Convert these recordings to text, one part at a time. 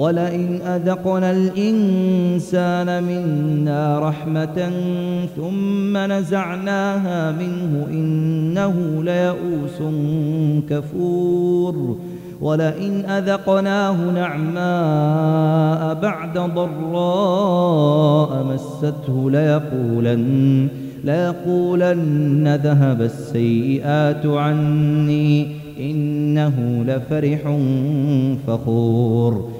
ولئن أذقنا الإنسان منا رحمة ثم نزعناها منه إنه ليئوس كفور ولئن أذقناه نعماء بعد ضراء مسته ليقولن ليقولن ذهب السيئات عني إنه لفرح فخور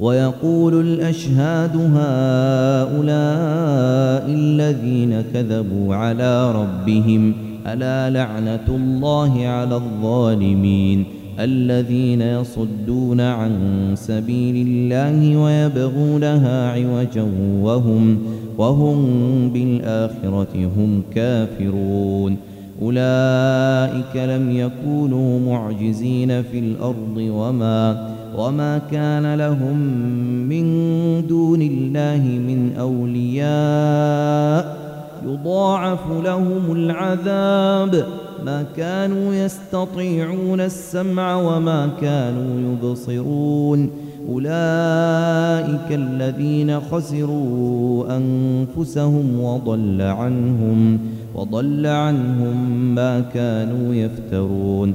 ويقول الأشهاد هؤلاء الذين كذبوا على ربهم ألا لعنة الله على الظالمين؟ الذين يصدون عن سبيل الله ويبغونها عوجا وهم وهم بالآخرة هم كافرون. أولئك لم يكونوا معجزين في الأرض وما وما كان لهم من دون الله من أولياء. يضاعف لهم العذاب. ما كانوا يستطيعون السمع وما كانوا يبصرون. أولئك الذين خسروا أنفسهم وضل عنهم وضل عنهم ما كانوا يفترون.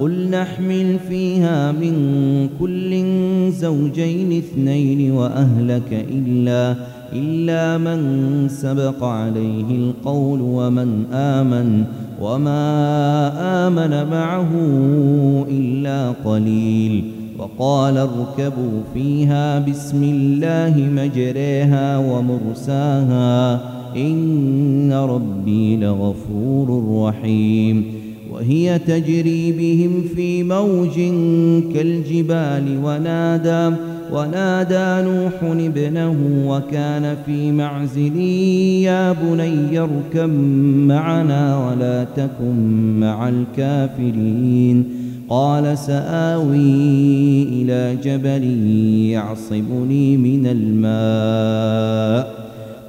قل نحمل فيها من كل زوجين اثنين وأهلك إلا إلا من سبق عليه القول ومن آمن وما آمن معه إلا قليل. وقال اركبوا فيها بسم الله مجريها ومرساها إن ربي لغفور رحيم. وهي تجري بهم في موج كالجبال. ونادى ونادى نوح ابنه وكان في معزل يا بني اركب معنا ولا تكن مع الكافرين. قال سآوي إلى جبل يعصمني من الماء.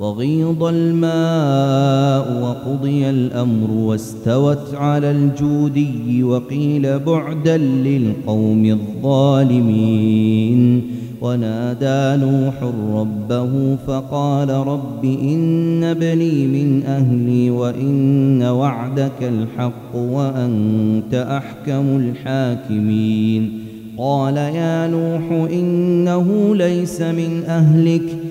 وغيض الماء وقضي الأمر واستوت على الجودي وقيل بعدا للقوم الظالمين. ونادى نوح ربه فقال رب إن ابني من أهلي وإن وعدك الحق وأنت أحكم الحاكمين. قال يا نوح إنه ليس من أهلك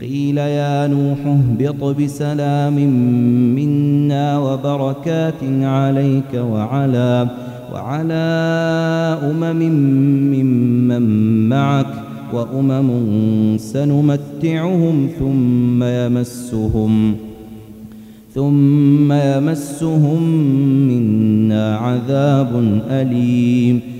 قيل يا نوح اهبط بسلام منا وبركات عليك وعلى وعلى أمم ممن معك وأمم سنمتعهم ثم يمسهم ثم يمسهم منا عذاب أليم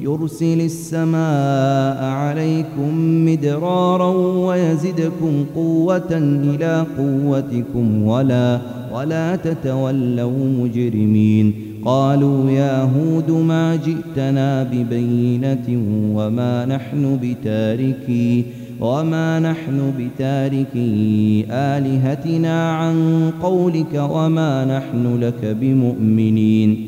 يرسل السماء عليكم مدرارا ويزدكم قوة إلى قوتكم ولا ولا تتولوا مجرمين. قالوا يا هود ما جئتنا ببينة وما نحن بتاركي وما نحن بتاركي آلهتنا عن قولك وما نحن لك بمؤمنين.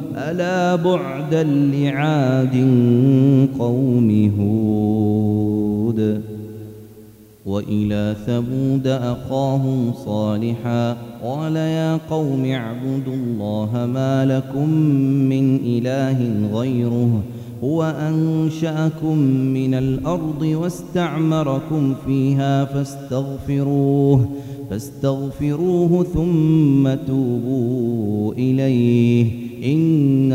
ألا بعدا لعاد قوم هود وإلى ثمود أخاهم صالحا قال يا قوم اعبدوا الله ما لكم من إله غيره هو أنشأكم من الأرض واستعمركم فيها فاستغفروه فاستغفروه ثم توبوا إليه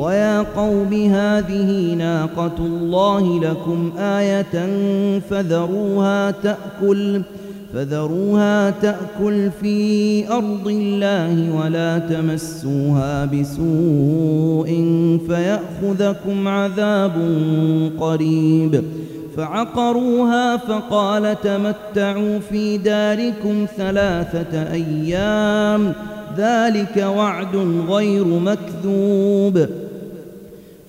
ويا قوم هذه ناقة الله لكم آية فذروها تأكل فذروها تأكل في أرض الله ولا تمسوها بسوء فيأخذكم عذاب قريب. فعقروها فقال تمتعوا في داركم ثلاثة أيام ذلك وعد غير مكذوب.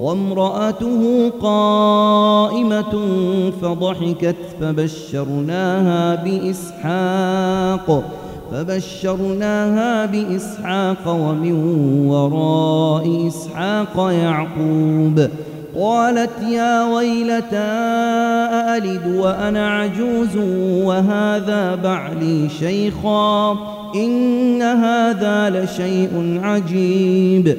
وامرأته قائمة فضحكت فبشرناها بإسحاق فبشرناها بإسحاق ومن وراء إسحاق يعقوب. قالت يا ويلتى أألد وأنا عجوز وهذا بعلي شيخا إن هذا لشيء عجيب.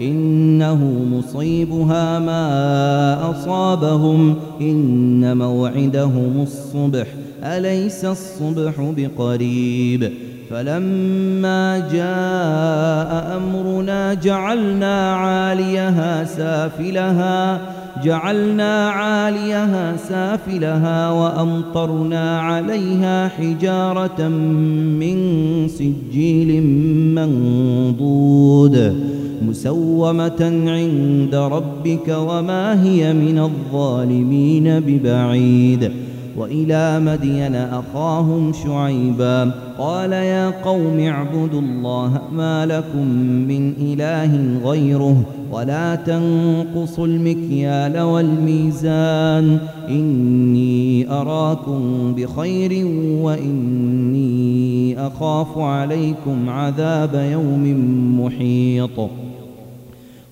إنه مصيبها ما أصابهم. إن موعدهم الصبح أليس الصبح بقريب؟ فلما جاء أمرنا جعلنا عاليها سافلها جعلنا عاليها سافلها وأمطرنا عليها حجارة من سجيل منضود. مسومة عند ربك وما هي من الظالمين ببعيد. وإلى مدين أخاهم شعيبا. قال يا قوم اعبدوا الله ما لكم من إله غيره ولا تنقصوا المكيال والميزان. إني أراكم بخير وإني أخاف عليكم عذاب يوم محيط.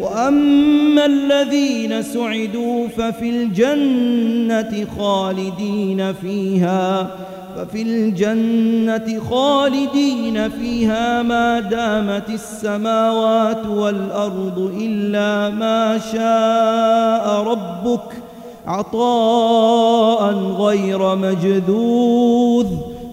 وأما الذين سعدوا ففي الجنة خالدين فيها ففي الجنة خالدين فيها ما دامت السماوات والأرض إلا ما شاء ربك عطاء غير مجذوذ.